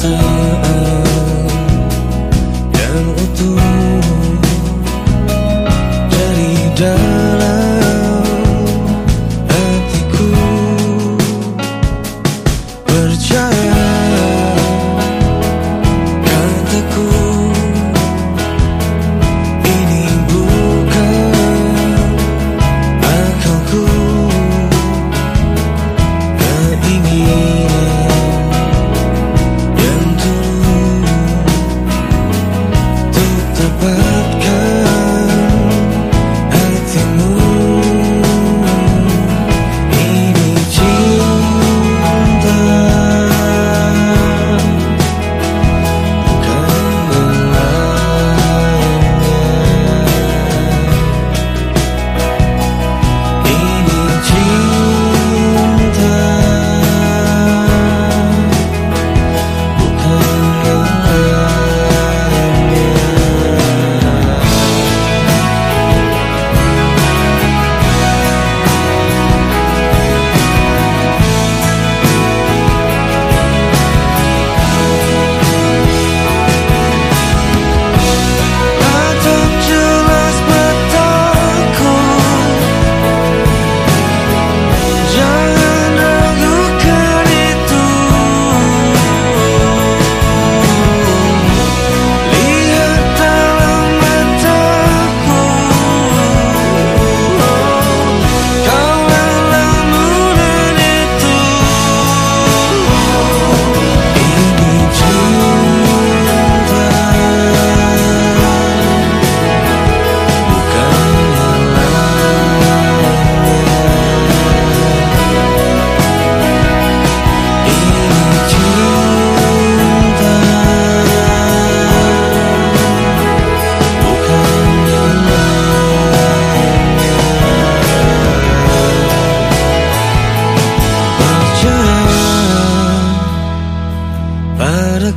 sun.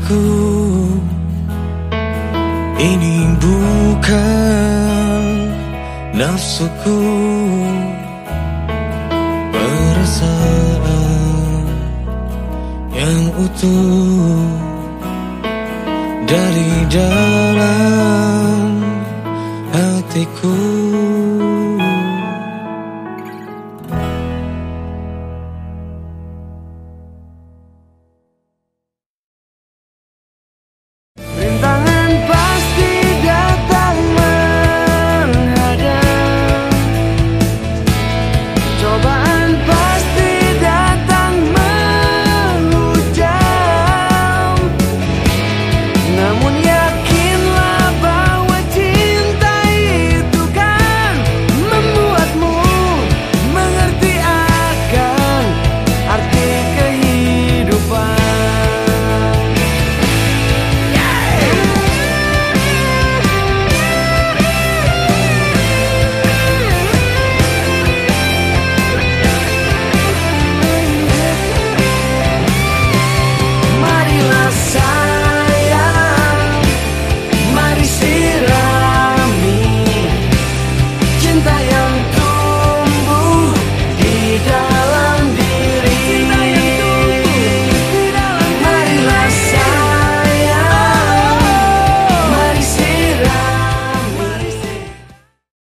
Cintaku Ini bukan nafsuku. Perasaan yang utuh Dari dalam hatiku tan